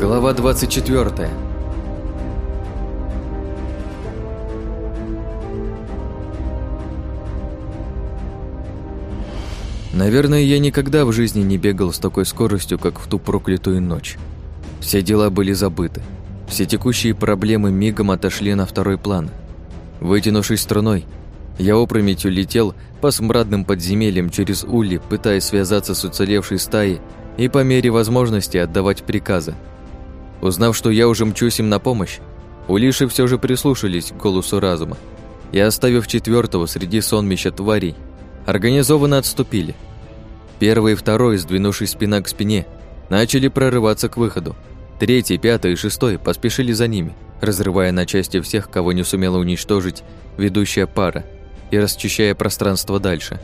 Глава 24 Наверное, я никогда в жизни не бегал с такой скоростью, как в ту проклятую ночь. Все дела были забыты. Все текущие проблемы мигом отошли на второй план. Вытянувшись струной, я опрометью летел по смрадным подземельям через ули, пытаясь связаться с уцелевшей стаей и по мере возможности отдавать приказы. Узнав, что я уже мчусь им на помощь, улиши все же прислушались к голосу разума и, оставив четвертого среди сонмища тварей, организованно отступили. Первый и второй, сдвинувшись спина к спине, начали прорываться к выходу. Третий, пятый и шестой поспешили за ними, разрывая на части всех, кого не сумела уничтожить ведущая пара и расчищая пространство дальше.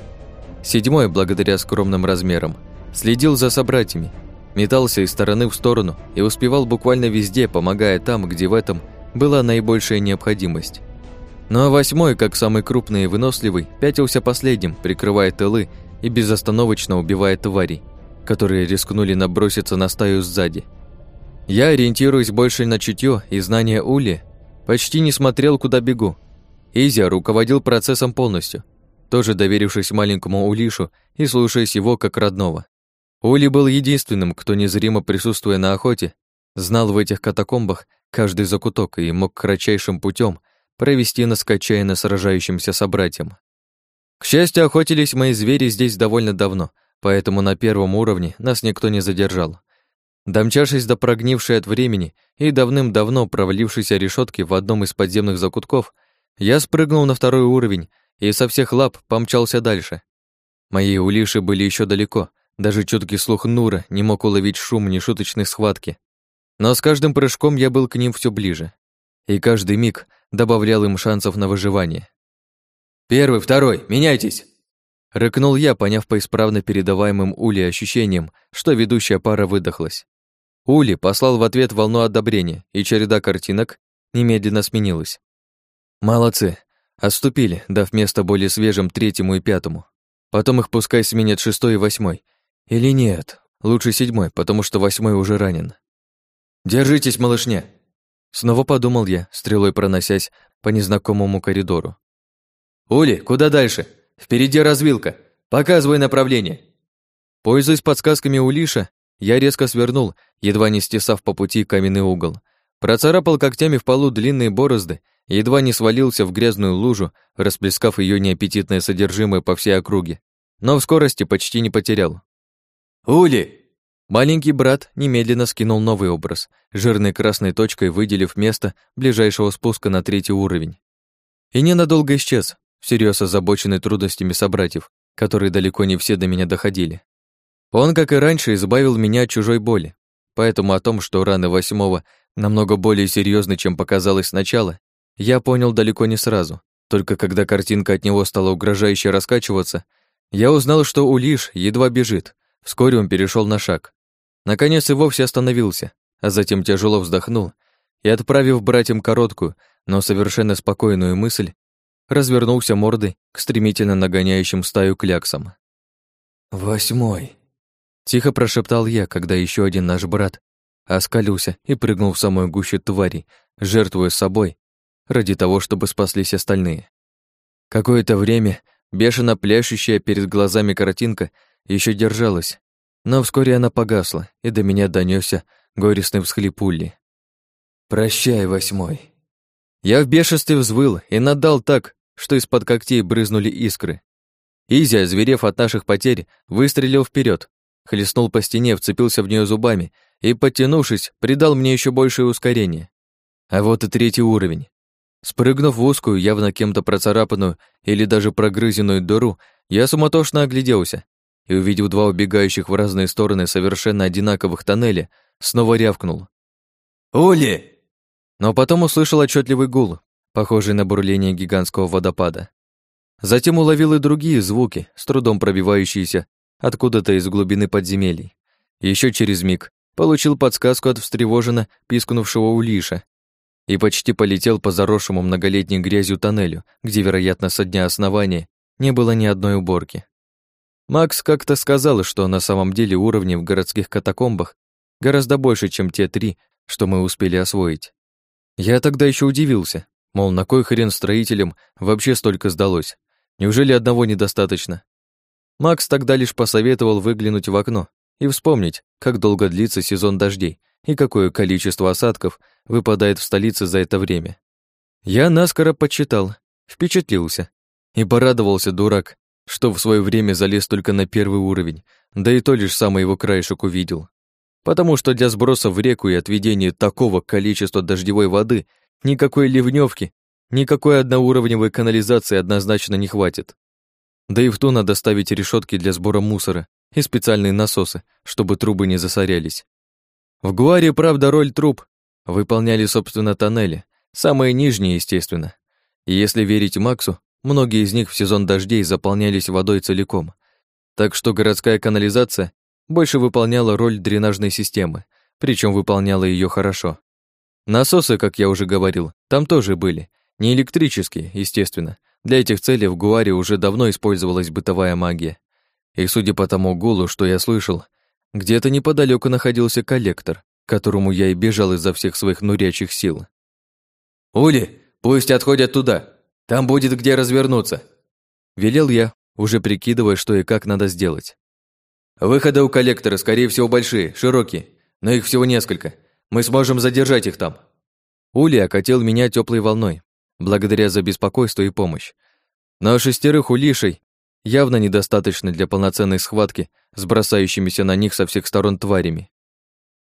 Седьмой, благодаря скромным размерам, следил за собратьями, метался из стороны в сторону и успевал буквально везде, помогая там, где в этом была наибольшая необходимость. Ну а восьмой, как самый крупный и выносливый, пятился последним, прикрывая тылы и безостановочно убивая тварей, которые рискнули наброситься на стаю сзади. Я, ориентируясь больше на чутье и знание Ули, почти не смотрел, куда бегу. Изя руководил процессом полностью, тоже доверившись маленькому Улишу и слушаясь его как родного. Ули был единственным, кто, незримо присутствуя на охоте, знал в этих катакомбах каждый закуток и мог кратчайшим путем провести нас к отчаянно сражающимся собратьям. К счастью, охотились мои звери здесь довольно давно, поэтому на первом уровне нас никто не задержал. Домчавшись до прогнившей от времени и давным-давно провалившейся решетки в одном из подземных закутков, я спрыгнул на второй уровень и со всех лап помчался дальше. Мои улиши были еще далеко, даже чуткий слух Нура не мог уловить шум нешуточной схватки. Но с каждым прыжком я был к ним все ближе, и каждый миг добавлял им шансов на выживание. «Первый, второй, меняйтесь!» Рыкнул я, поняв по исправно передаваемым Ули ощущениям, что ведущая пара выдохлась. Ули послал в ответ волну одобрения, и череда картинок немедленно сменилась. «Молодцы!» Отступили, дав место более свежим третьему и пятому. Потом их пускай сменят шестой и восьмой. Или нет, лучше седьмой, потому что восьмой уже ранен. «Держитесь, малышня!» Снова подумал я, стрелой проносясь по незнакомому коридору. «Ули, куда дальше? Впереди развилка. Показывай направление». Пользуясь подсказками Улиша, я резко свернул, едва не стесав по пути каменный угол. Процарапал когтями в полу длинные борозды, едва не свалился в грязную лужу, расплескав ее неаппетитное содержимое по всей округе, но в скорости почти не потерял. «Ули!» Маленький брат немедленно скинул новый образ, жирной красной точкой выделив место ближайшего спуска на третий уровень. И ненадолго исчез, всерьез озабоченный трудностями собратьев, которые далеко не все до меня доходили. Он, как и раньше, избавил меня от чужой боли, поэтому о том, что раны восьмого намного более серьезны, чем показалось сначала, я понял далеко не сразу. Только когда картинка от него стала угрожающе раскачиваться, я узнал, что Улиш едва бежит. Вскоре он перешел на шаг. Наконец и вовсе остановился, а затем тяжело вздохнул и, отправив братьям короткую, но совершенно спокойную мысль, развернулся мордой к стремительно нагоняющим стаю кляксам. «Восьмой», — тихо прошептал я, когда еще один наш брат оскалился и прыгнул в самую гущу тварей, жертвуя собой ради того, чтобы спаслись остальные. Какое-то время бешено пляшущая перед глазами картинка еще держалась, но вскоре она погасла, и до меня донесся горестный всхлип Улли. «Прощай, восьмой». Я в бешенстве взвыл и надал так, что из-под когтей брызнули искры. Изя, зверев от наших потерь, выстрелил вперед, хлестнул по стене, вцепился в нее зубами и, подтянувшись, придал мне еще большее ускорение. А вот и третий уровень. Спрыгнув в узкую, явно кем-то процарапанную или даже прогрызенную дыру, я суматошно огляделся и, увидев два убегающих в разные стороны совершенно одинаковых тоннеля, снова рявкнул. «Ули!» Но потом услышал отчетливый гул, похожий на бурление гигантского водопада. Затем уловил и другие звуки, с трудом пробивающиеся откуда-то из глубины подземелий. Еще через миг получил подсказку от встревоженно пискнувшего Улиша и почти полетел по заросшему многолетней грязью тоннелю, где, вероятно, со дня основания не было ни одной уборки. Макс как-то сказал, что на самом деле уровни в городских катакомбах Гораздо больше, чем те три, что мы успели освоить. Я тогда еще удивился, мол, на кой хрен строителям вообще столько сдалось? Неужели одного недостаточно? Макс тогда лишь посоветовал выглянуть в окно и вспомнить, как долго длится сезон дождей и какое количество осадков выпадает в столице за это время. Я наскоро почитал, впечатлился и порадовался, дурак, что в свое время залез только на первый уровень, да и то лишь самый его краешек увидел. Потому что для сброса в реку и отведения такого количества дождевой воды никакой ливневки, никакой одноуровневой канализации однозначно не хватит. Да и в то надо ставить решетки для сбора мусора и специальные насосы, чтобы трубы не засорялись. В Гуаре, правда, роль труб выполняли, собственно, тоннели, самые нижние, естественно. И если верить Максу, многие из них в сезон дождей заполнялись водой целиком. Так что городская канализация больше выполняла роль дренажной системы, причем выполняла ее хорошо. Насосы, как я уже говорил, там тоже были, не электрические, естественно. Для этих целей в Гуаре уже давно использовалась бытовая магия. И судя по тому гулу, что я слышал, где-то неподалеку находился коллектор, которому я и бежал изо всех своих нурячих сил. «Ули, пусть отходят туда, там будет где развернуться», велел я, уже прикидывая, что и как надо сделать. Выходы у коллектора, скорее всего, большие, широкие, но их всего несколько. Мы сможем задержать их там. Ули окатил меня теплой волной, благодаря за беспокойство и помощь. Но шестерых улишей явно недостаточно для полноценной схватки с бросающимися на них со всех сторон тварями.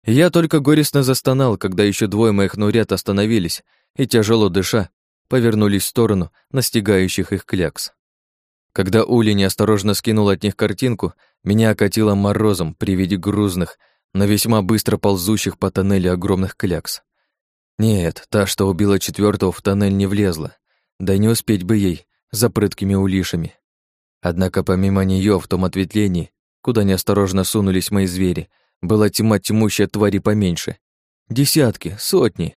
Я только горестно застонал, когда еще двое моих нурят остановились и, тяжело дыша, повернулись в сторону настигающих их клякс. Когда Ули неосторожно скинул от них картинку, меня окатило морозом при виде грузных, но весьма быстро ползущих по тоннелю огромных клякс. Нет, та, что убила четвертого, в тоннель не влезла. Да не успеть бы ей за прыткими улишами. Однако помимо нее в том ответвлении, куда неосторожно сунулись мои звери, была тьма тьмущая твари поменьше. Десятки, сотни.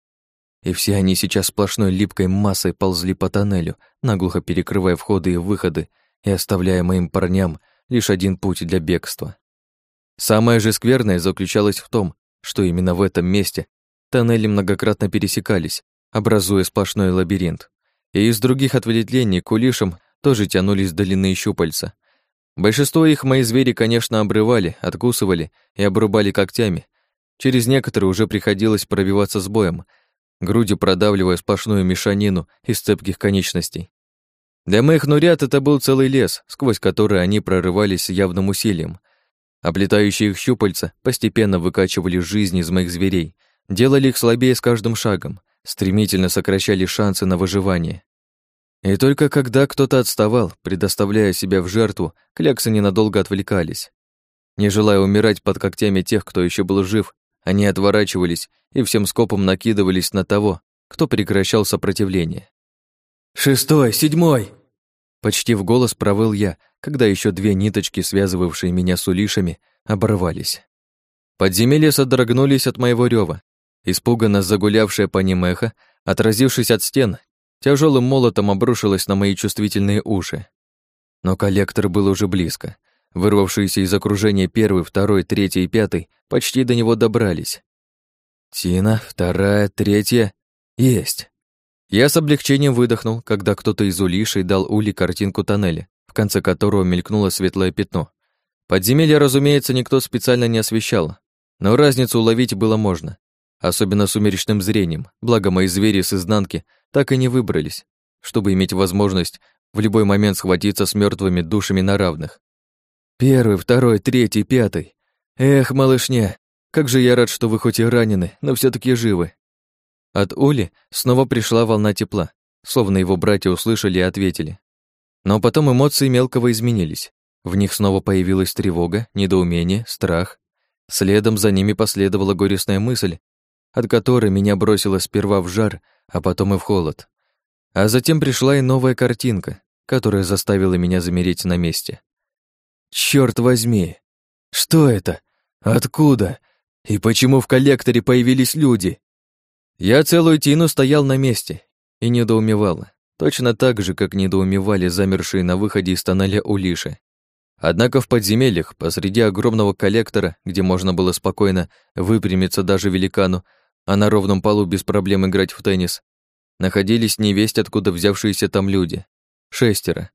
И все они сейчас сплошной липкой массой ползли по тоннелю, наглухо перекрывая входы и выходы и оставляя моим парням лишь один путь для бегства. Самое же скверное заключалось в том, что именно в этом месте тоннели многократно пересекались, образуя сплошной лабиринт. И из других ответвлений к улишам тоже тянулись длинные щупальца. Большинство их мои звери, конечно, обрывали, откусывали и обрубали когтями. Через некоторые уже приходилось пробиваться с боем, грудью продавливая сплошную мешанину из цепких конечностей. Для моих нурят это был целый лес, сквозь который они прорывались явным усилием. Облетающие их щупальца постепенно выкачивали жизнь из моих зверей, делали их слабее с каждым шагом, стремительно сокращали шансы на выживание. И только когда кто-то отставал, предоставляя себя в жертву, кляксы ненадолго отвлекались. Не желая умирать под когтями тех, кто еще был жив, они отворачивались и всем скопом накидывались на того, кто прекращал сопротивление. «Шестой, седьмой!» Почти в голос провыл я, когда еще две ниточки, связывавшие меня с улишами, оборвались. Подземелья содрогнулись от моего рева. Испуганно загулявшая по ним эхо, отразившись от стен, тяжелым молотом обрушилась на мои чувствительные уши. Но коллектор был уже близко. Вырвавшиеся из окружения первый, второй, третий и пятый почти до него добрались. Тина, вторая, третья. Есть. Я с облегчением выдохнул, когда кто-то из улишей дал Ули картинку тоннеля, в конце которого мелькнуло светлое пятно. Подземелье, разумеется, никто специально не освещал, но разницу уловить было можно, особенно сумеречным зрением, благо мои звери с изнанки так и не выбрались, чтобы иметь возможность в любой момент схватиться с мертвыми душами на равных. Первый, второй, третий, пятый. Эх, малышня, как же я рад, что вы хоть и ранены, но все таки живы. От Ули снова пришла волна тепла, словно его братья услышали и ответили. Но потом эмоции мелкого изменились. В них снова появилась тревога, недоумение, страх. Следом за ними последовала горестная мысль, от которой меня бросило сперва в жар, а потом и в холод. А затем пришла и новая картинка, которая заставила меня замереть на месте. Черт возьми! Что это? Откуда? И почему в коллекторе появились люди? Я целую тину стоял на месте и недоумевал, точно так же, как недоумевали замершие на выходе из тоннеля Улиши. Однако в подземельях, посреди огромного коллектора, где можно было спокойно выпрямиться даже великану, а на ровном полу без проблем играть в теннис, находились невесть откуда взявшиеся там люди. Шестеро.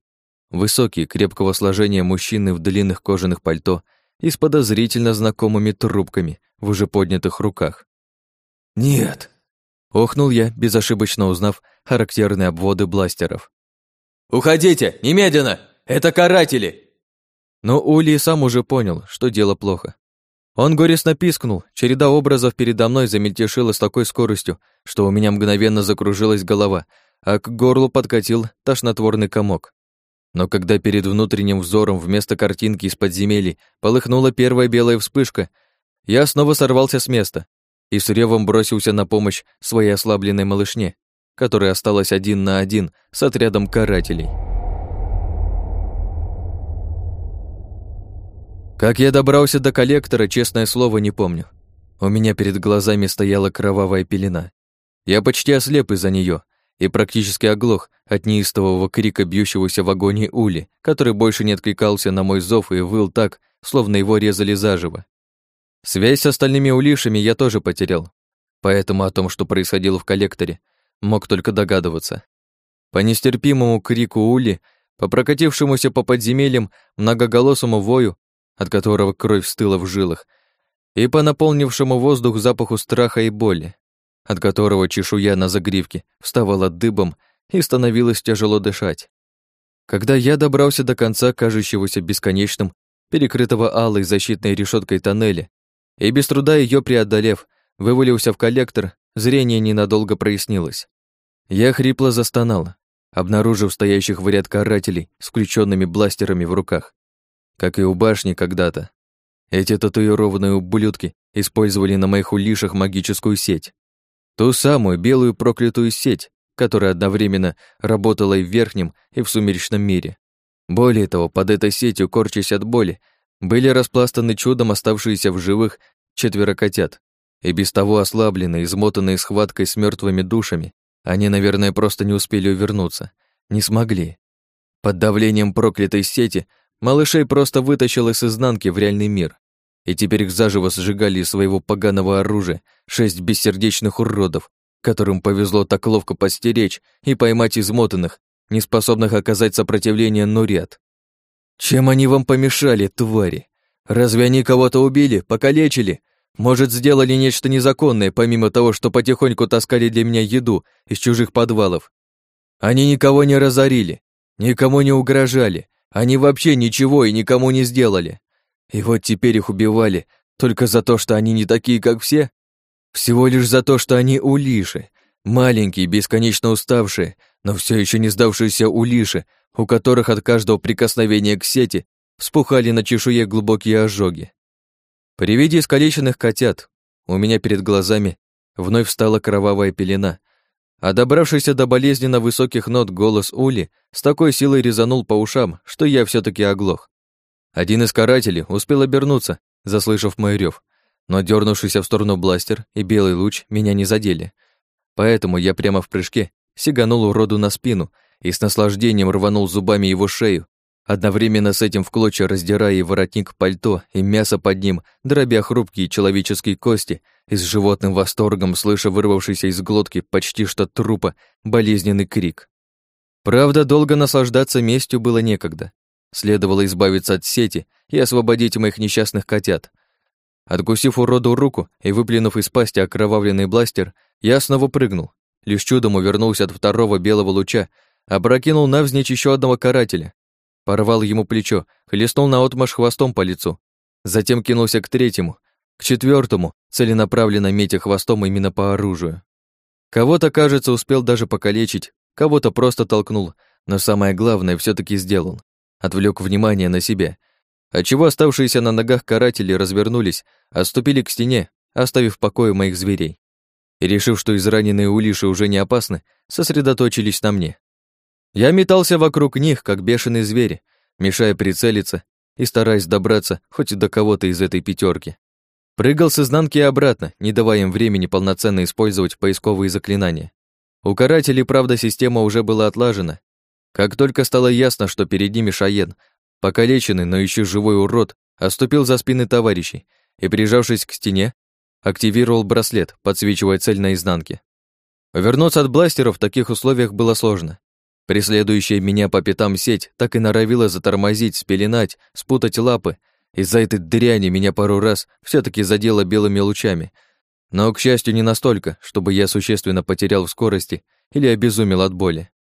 Высокие, крепкого сложения мужчины в длинных кожаных пальто и с подозрительно знакомыми трубками в уже поднятых руках. «Нет!» — охнул я, безошибочно узнав характерные обводы бластеров. «Уходите! Немедленно! Это каратели!» Но Ули сам уже понял, что дело плохо. Он горестно пискнул, череда образов передо мной замельтешила с такой скоростью, что у меня мгновенно закружилась голова, а к горлу подкатил тошнотворный комок. Но когда перед внутренним взором вместо картинки из подземелий полыхнула первая белая вспышка, я снова сорвался с места и с ревом бросился на помощь своей ослабленной малышне, которая осталась один на один с отрядом карателей. Как я добрался до коллектора, честное слово, не помню. У меня перед глазами стояла кровавая пелена. Я почти ослеп из-за нее и практически оглох от неистового крика бьющегося в агонии Ули, который больше не откликался на мой зов и выл так, словно его резали заживо. Связь с остальными улишами я тоже потерял, поэтому о том, что происходило в коллекторе, мог только догадываться. По нестерпимому крику Ули, по прокатившемуся по подземельям многоголосому вою, от которого кровь стыла в жилах, и по наполнившему воздух запаху страха и боли, от которого чешуя на загривке вставала дыбом и становилось тяжело дышать. Когда я добрался до конца кажущегося бесконечным, перекрытого алой защитной решеткой тоннеля, и без труда ее преодолев, вывалился в коллектор, зрение ненадолго прояснилось. Я хрипло застонал, обнаружив стоящих в ряд карателей с включенными бластерами в руках как и у башни когда-то. Эти татуированные ублюдки использовали на моих улишах магическую сеть. Ту самую белую проклятую сеть, которая одновременно работала и в верхнем, и в сумеречном мире. Более того, под этой сетью, корчась от боли, были распластаны чудом оставшиеся в живых четверо котят. И без того ослабленные, измотанные схваткой с мертвыми душами, они, наверное, просто не успели увернуться. Не смогли. Под давлением проклятой сети Малышей просто вытащил из изнанки в реальный мир. И теперь их заживо сжигали из своего поганого оружия шесть бессердечных уродов, которым повезло так ловко постеречь и поймать измотанных, неспособных оказать сопротивление Нурят. Чем они вам помешали, твари? Разве они кого-то убили, покалечили? Может, сделали нечто незаконное, помимо того, что потихоньку таскали для меня еду из чужих подвалов? Они никого не разорили, никому не угрожали, они вообще ничего и никому не сделали. И вот теперь их убивали только за то, что они не такие, как все? Всего лишь за то, что они улиши, маленькие, бесконечно уставшие, но все еще не сдавшиеся улиши, у которых от каждого прикосновения к сети вспухали на чешуе глубокие ожоги. При виде искалеченных котят у меня перед глазами вновь встала кровавая пелена, а добравшийся до болезненно высоких нот голос Ули с такой силой резанул по ушам, что я все таки оглох. Один из карателей успел обернуться, заслышав мой рев, но дернувшийся в сторону бластер и белый луч меня не задели. Поэтому я прямо в прыжке сиганул уроду на спину и с наслаждением рванул зубами его шею, одновременно с этим в клочья раздирая и воротник пальто, и мясо под ним, дробя хрупкие человеческие кости и с животным восторгом слыша вырвавшийся из глотки почти что трупа болезненный крик. Правда, долго наслаждаться местью было некогда. Следовало избавиться от сети и освободить моих несчастных котят. Откусив уроду руку и выплюнув из пасти окровавленный бластер, я снова прыгнул. Лишь чудом увернулся от второго белого луча, опрокинул навзничь еще одного карателя, Порвал ему плечо, хлестнул наотмашь хвостом по лицу. Затем кинулся к третьему, к четвертому, целенаправленно метя хвостом именно по оружию. Кого-то, кажется, успел даже покалечить, кого-то просто толкнул, но самое главное все таки сделал. Отвлек внимание на себя, отчего оставшиеся на ногах каратели развернулись, отступили к стене, оставив в покое моих зверей. И решив, что израненные улиши уже не опасны, сосредоточились на мне. Я метался вокруг них, как бешеный зверь, мешая прицелиться и стараясь добраться хоть до кого-то из этой пятерки. Прыгал с изнанки и обратно, не давая им времени полноценно использовать поисковые заклинания. У карателей, правда, система уже была отлажена. Как только стало ясно, что перед ними Шаен, покалеченный, но еще живой урод оступил за спины товарищей и, прижавшись к стене, активировал браслет, подсвечивая цель наизнанке. Вернуться от бластеров в таких условиях было сложно. Преследующая меня по пятам сеть так и норовила затормозить, спеленать, спутать лапы. Из-за этой дряни меня пару раз все таки задело белыми лучами. Но, к счастью, не настолько, чтобы я существенно потерял в скорости или обезумел от боли.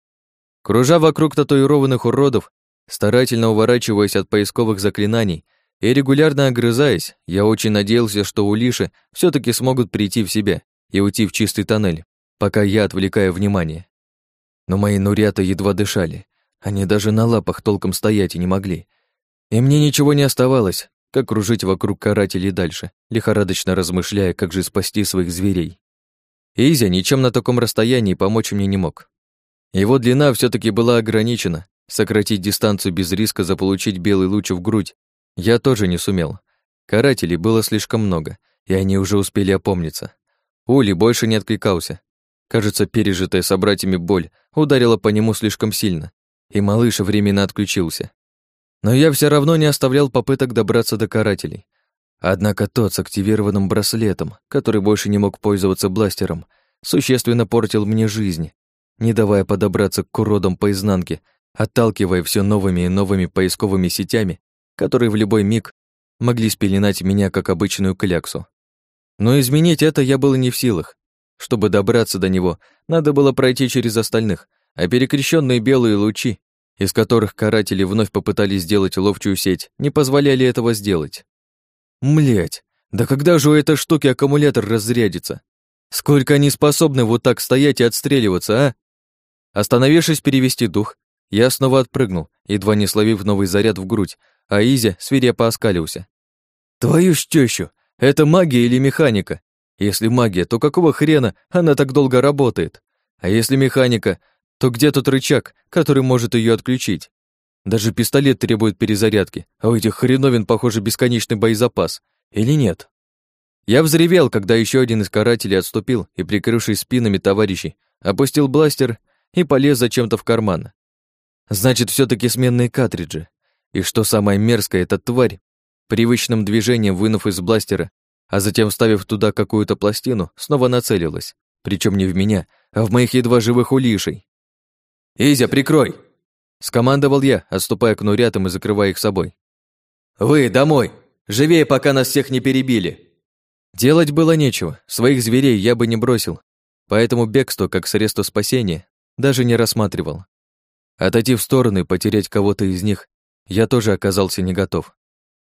Кружа вокруг татуированных уродов, старательно уворачиваясь от поисковых заклинаний и регулярно огрызаясь, я очень надеялся, что у Лиши все таки смогут прийти в себя и уйти в чистый тоннель, пока я отвлекаю внимание. Но мои нурята едва дышали, они даже на лапах толком стоять и не могли. И мне ничего не оставалось, как кружить вокруг карателей дальше, лихорадочно размышляя, как же спасти своих зверей. Изя ничем на таком расстоянии помочь мне не мог. Его длина все таки была ограничена, сократить дистанцию без риска заполучить белый луч в грудь я тоже не сумел. Карателей было слишком много, и они уже успели опомниться. Ули больше не откликался. Кажется, пережитая собратьями боль ударила по нему слишком сильно, и малыш временно отключился. Но я все равно не оставлял попыток добраться до карателей. Однако тот с активированным браслетом, который больше не мог пользоваться бластером, существенно портил мне жизнь, не давая подобраться к уродам по изнанке, отталкивая все новыми и новыми поисковыми сетями, которые в любой миг могли спеленать меня как обычную кляксу. Но изменить это я был не в силах. Чтобы добраться до него, надо было пройти через остальных, а перекрещенные белые лучи, из которых каратели вновь попытались сделать ловчую сеть, не позволяли этого сделать. Млять, да когда же у этой штуки аккумулятор разрядится? Сколько они способны вот так стоять и отстреливаться, а? Остановившись перевести дух, я снова отпрыгнул, едва не словив новый заряд в грудь, а Изя свирепо оскалился. «Твою ж тёщу! Это магия или механика? Если магия, то какого хрена она так долго работает? А если механика, то где тот рычаг, который может ее отключить? Даже пистолет требует перезарядки, а у этих хреновин, похоже, бесконечный боезапас. Или нет? Я взревел, когда еще один из карателей отступил и, прикрывшись спинами товарищей, опустил бластер и полез зачем-то в карман. Значит, все таки сменные картриджи. И что самое мерзкое, эта тварь, привычным движением вынув из бластера, а затем вставив туда какую-то пластину, снова нацелилась. Причем не в меня, а в моих едва живых улишей. «Изя, прикрой!» Скомандовал я, отступая к нурятам и закрывая их собой. «Вы, домой! Живее, пока нас всех не перебили!» Делать было нечего, своих зверей я бы не бросил, поэтому бегство, как средство спасения, даже не рассматривал. Отойти в стороны, потерять кого-то из них, я тоже оказался не готов.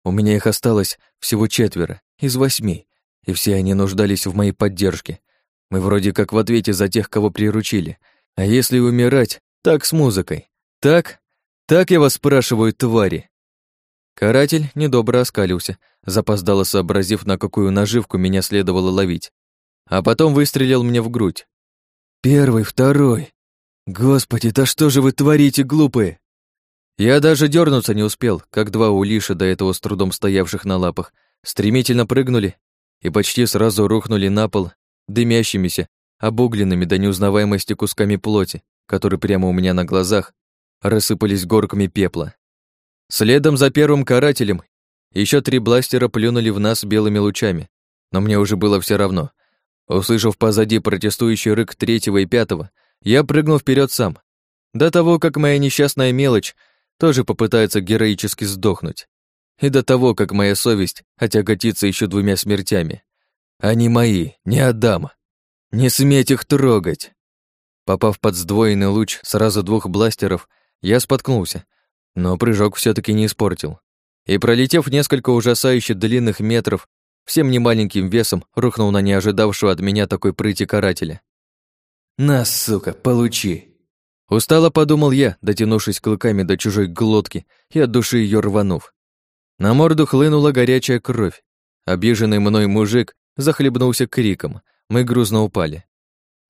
У меня их осталось всего четверо из восьми, и все они нуждались в моей поддержке. Мы вроде как в ответе за тех, кого приручили. А если умирать, так с музыкой. Так? Так я вас спрашиваю, твари. Каратель недобро оскалился, запоздало сообразив, на какую наживку меня следовало ловить. А потом выстрелил мне в грудь. Первый, второй. Господи, да что же вы творите, глупые? Я даже дернуться не успел, как два улиша, до этого с трудом стоявших на лапах, стремительно прыгнули и почти сразу рухнули на пол дымящимися, обугленными до неузнаваемости кусками плоти, которые прямо у меня на глазах рассыпались горками пепла. Следом за первым карателем еще три бластера плюнули в нас белыми лучами, но мне уже было все равно. Услышав позади протестующий рык третьего и пятого, я прыгнул вперед сам. До того, как моя несчастная мелочь тоже попытается героически сдохнуть. И до того, как моя совесть отяготится еще двумя смертями. Они мои, не отдам. Не сметь их трогать. Попав под сдвоенный луч сразу двух бластеров, я споткнулся, но прыжок все таки не испортил. И, пролетев несколько ужасающе длинных метров, всем немаленьким весом рухнул на неожидавшего от меня такой прыти карателя. «На, сука, получи!» Устало подумал я, дотянувшись клыками до чужой глотки и от души ее рванув. На морду хлынула горячая кровь. Обиженный мной мужик захлебнулся криком. Мы грузно упали.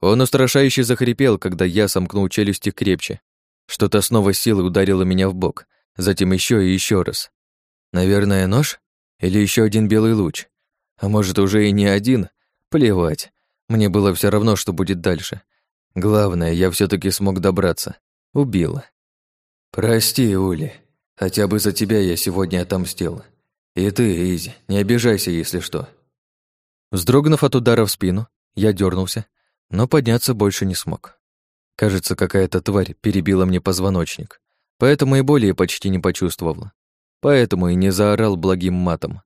Он устрашающе захрипел, когда я сомкнул челюсти крепче. Что-то снова силой ударило меня в бок, затем еще и еще раз. Наверное, нож? Или еще один белый луч? А может, уже и не один? Плевать. Мне было все равно, что будет дальше. Главное, я все таки смог добраться. Убила. «Прости, Ули. Хотя бы за тебя я сегодня отомстил. И ты, Изи, не обижайся, если что». Вздрогнув от удара в спину, я дернулся, но подняться больше не смог. Кажется, какая-то тварь перебила мне позвоночник, поэтому и боли я почти не почувствовал. Поэтому и не заорал благим матом.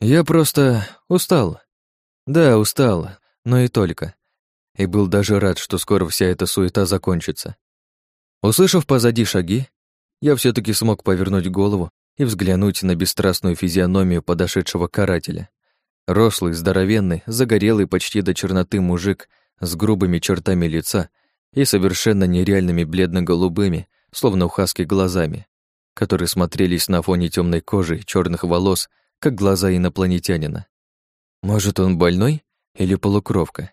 Я просто устал. Да, устал, но и только. И был даже рад, что скоро вся эта суета закончится. Услышав позади шаги, я все таки смог повернуть голову и взглянуть на бесстрастную физиономию подошедшего карателя. Рослый, здоровенный, загорелый почти до черноты мужик с грубыми чертами лица и совершенно нереальными бледно-голубыми, словно у хаски глазами, которые смотрелись на фоне темной кожи и черных волос, как глаза инопланетянина. Может, он больной или полукровка?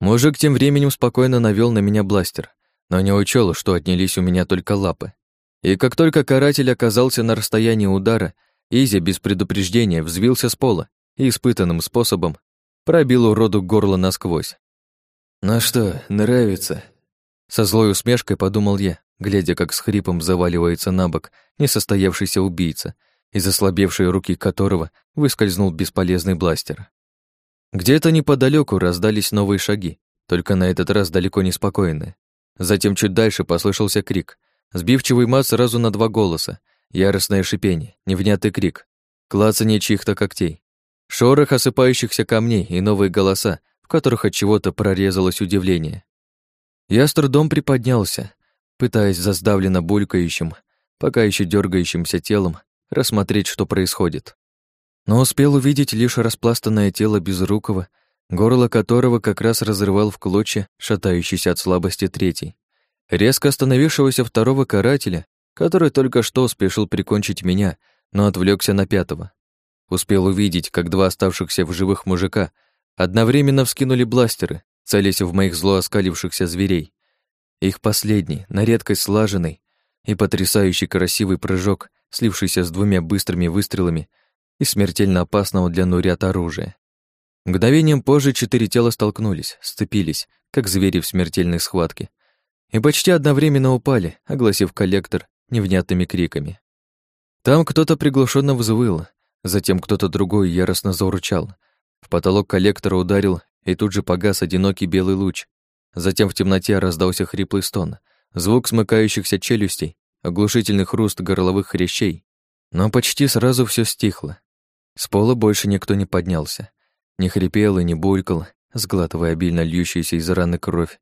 Мужик тем временем спокойно навел на меня бластер, но не учел, что отнялись у меня только лапы. И как только каратель оказался на расстоянии удара, Изи без предупреждения взвился с пола и испытанным способом пробил уроду горло насквозь. «Ну что, нравится?» Со злой усмешкой подумал я, глядя, как с хрипом заваливается на бок несостоявшийся убийца, из ослабевшей руки которого выскользнул бесполезный бластер. Где-то неподалеку раздались новые шаги, только на этот раз далеко не спокойные. Затем чуть дальше послышался крик. Сбивчивый мат сразу на два голоса, яростное шипение, невнятый крик, клацание чьих-то когтей, шорох осыпающихся камней и новые голоса, в которых от чего-то прорезалось удивление. Я с трудом приподнялся, пытаясь за сдавленно булькающим, пока еще дергающимся телом рассмотреть, что происходит. Но успел увидеть лишь распластанное тело безрукого, горло которого как раз разрывал в клочья шатающийся от слабости третий. Резко остановившегося второго карателя, который только что спешил прикончить меня, но отвлекся на пятого. Успел увидеть, как два оставшихся в живых мужика одновременно вскинули бластеры, целясь в моих зло оскалившихся зверей. Их последний, на редкость слаженный и потрясающий красивый прыжок, слившийся с двумя быстрыми выстрелами и смертельно опасного для нурят оружия. Мгновением позже четыре тела столкнулись, сцепились, как звери в смертельной схватке, и почти одновременно упали, огласив коллектор невнятными криками. Там кто-то приглушенно взвыл, затем кто-то другой яростно заурчал. В потолок коллектора ударил и тут же погас одинокий белый луч. Затем в темноте раздался хриплый стон, звук смыкающихся челюстей, оглушительный хруст горловых хрящей. Но почти сразу все стихло. С пола больше никто не поднялся. Не хрипел и не булькал, сглатывая обильно льющуюся из раны кровь.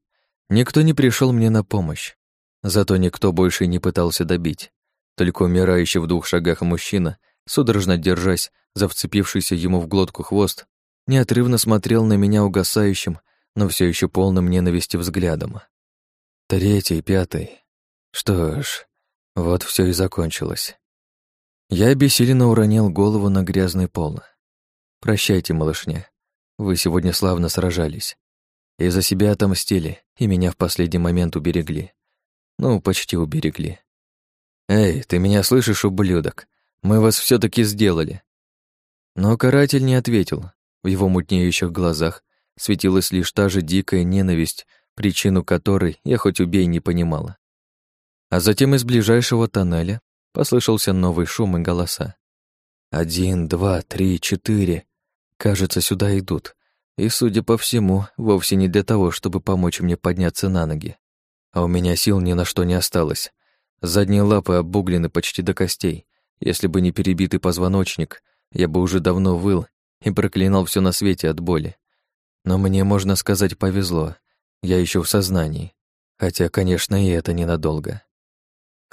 Никто не пришел мне на помощь. Зато никто больше не пытался добить. Только умирающий в двух шагах мужчина, судорожно держась за вцепившийся ему в глотку хвост, неотрывно смотрел на меня угасающим, но все еще полным ненависти взглядом. Третий, пятый. Что ж, вот все и закончилось. Я обессиленно уронил голову на грязный пол. Прощайте, малышня. Вы сегодня славно сражались. И за себя отомстили, и меня в последний момент уберегли. Ну, почти уберегли. Эй, ты меня слышишь, ублюдок? Мы вас все таки сделали. Но каратель не ответил. В его мутнеющих глазах светилась лишь та же дикая ненависть, причину которой я хоть убей не понимала. А затем из ближайшего тоннеля послышался новый шум и голоса. Один, два, три, четыре. Кажется, сюда идут. И, судя по всему, вовсе не для того, чтобы помочь мне подняться на ноги. А у меня сил ни на что не осталось. Задние лапы обуглены почти до костей. Если бы не перебитый позвоночник, я бы уже давно выл и проклинал все на свете от боли. Но мне, можно сказать, повезло. Я еще в сознании. Хотя, конечно, и это ненадолго.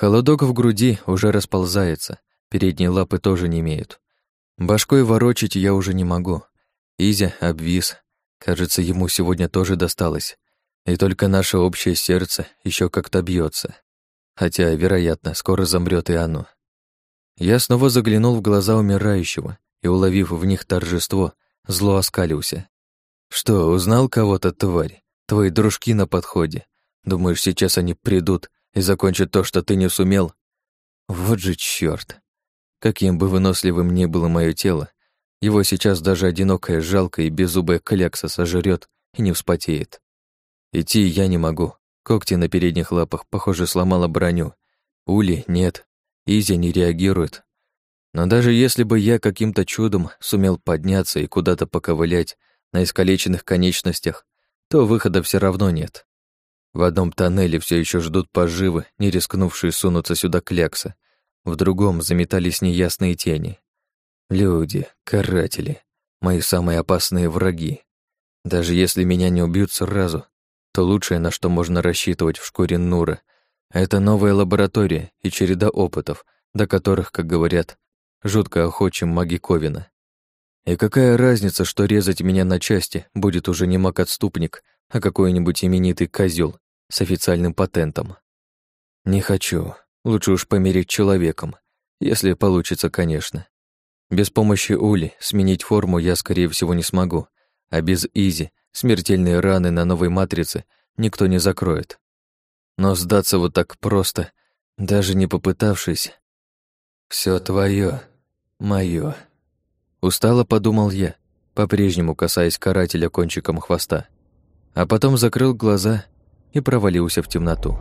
Холодок в груди уже расползается, передние лапы тоже не имеют. Башкой ворочить я уже не могу. Изя обвис. Кажется, ему сегодня тоже досталось. И только наше общее сердце еще как-то бьется. Хотя, вероятно, скоро замрет и оно. Я снова заглянул в глаза умирающего и, уловив в них торжество, зло оскалился. «Что, узнал кого-то, тварь? Твои дружки на подходе. Думаешь, сейчас они придут и закончат то, что ты не сумел? Вот же чёрт! Каким бы выносливым ни было мое тело, его сейчас даже одинокая, жалкая и беззубая клякса сожрет и не вспотеет. Идти я не могу. Когти на передних лапах, похоже, сломала броню. Ули нет, Изи не реагирует. Но даже если бы я каким-то чудом сумел подняться и куда-то поковылять на искалеченных конечностях, то выхода все равно нет. В одном тоннеле все еще ждут поживы, не рискнувшие сунуться сюда клякса. В другом заметались неясные тени. Люди, каратели, мои самые опасные враги. Даже если меня не убьют сразу, то лучшее, на что можно рассчитывать в шкуре Нура, это новая лаборатория и череда опытов, до которых, как говорят, жутко охочим маги Ковина. И какая разница, что резать меня на части будет уже не маг-отступник, а какой-нибудь именитый козел с официальным патентом. Не хочу. Лучше уж помереть человеком, если получится, конечно. Без помощи Ули сменить форму я, скорее всего, не смогу, а без Изи смертельные раны на новой матрице никто не закроет. Но сдаться вот так просто, даже не попытавшись... Все твое, мое. Устало подумал я, по-прежнему касаясь карателя кончиком хвоста. А потом закрыл глаза и провалился в темноту.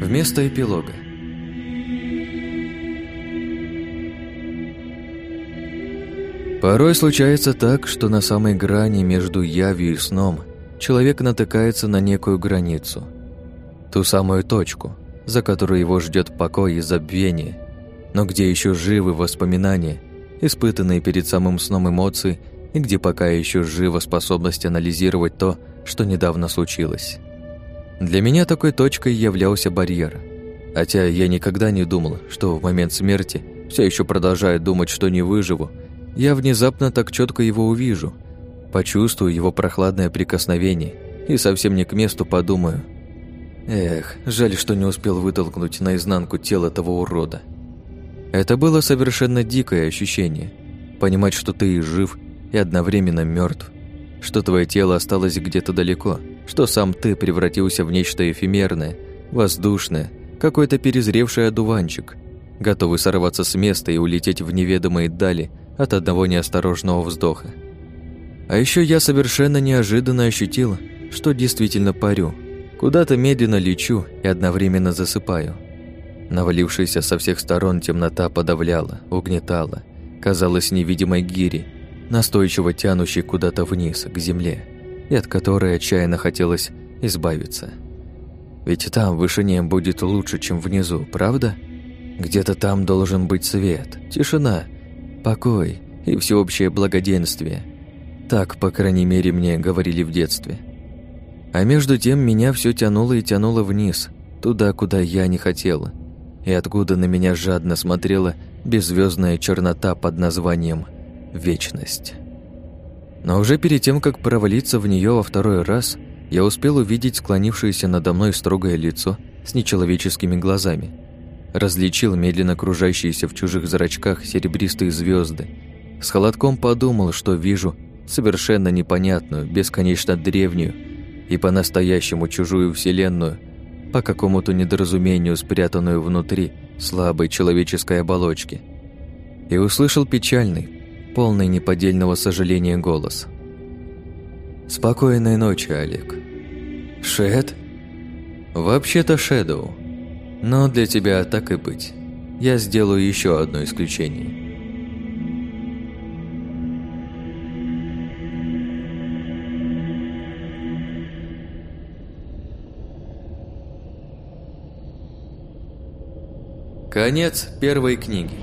Вместо эпилога. Порой случается так, что на самой грани между явью и сном человек натыкается на некую границу – Ту самую точку, за которую его ждет покой и забвение, но где еще живы воспоминания, испытанные перед самым сном эмоции и где пока еще жива способность анализировать то, что недавно случилось. Для меня такой точкой являлся барьер. Хотя я никогда не думал, что в момент смерти, все еще продолжая думать, что не выживу, я внезапно так четко его увижу, почувствую его прохладное прикосновение и совсем не к месту подумаю – Эх, жаль, что не успел вытолкнуть наизнанку тело того урода. Это было совершенно дикое ощущение. Понимать, что ты и жив, и одновременно мертв, что твое тело осталось где-то далеко, что сам ты превратился в нечто эфемерное, воздушное, какой-то перезревший одуванчик, готовый сорваться с места и улететь в неведомые дали от одного неосторожного вздоха. А еще я совершенно неожиданно ощутил, что действительно парю – Куда-то медленно лечу и одновременно засыпаю. Навалившаяся со всех сторон темнота подавляла, угнетала, казалась невидимой гири, настойчиво тянущей куда-то вниз, к земле, и от которой отчаянно хотелось избавиться. Ведь там в вышине будет лучше, чем внизу, правда? Где-то там должен быть свет, тишина, покой и всеобщее благоденствие. Так, по крайней мере, мне говорили в детстве – а между тем меня все тянуло и тянуло вниз, туда, куда я не хотела, и откуда на меня жадно смотрела беззвездная чернота под названием «Вечность». Но уже перед тем, как провалиться в нее во второй раз, я успел увидеть склонившееся надо мной строгое лицо с нечеловеческими глазами. Различил медленно кружащиеся в чужих зрачках серебристые звезды. С холодком подумал, что вижу совершенно непонятную, бесконечно древнюю, и по-настоящему чужую вселенную, по какому-то недоразумению спрятанную внутри слабой человеческой оболочки. И услышал печальный, полный неподдельного сожаления голос. «Спокойной ночи, Олег». «Шед?» «Вообще-то Шэдоу. Но для тебя так и быть. Я сделаю еще одно исключение». Конец первой книги.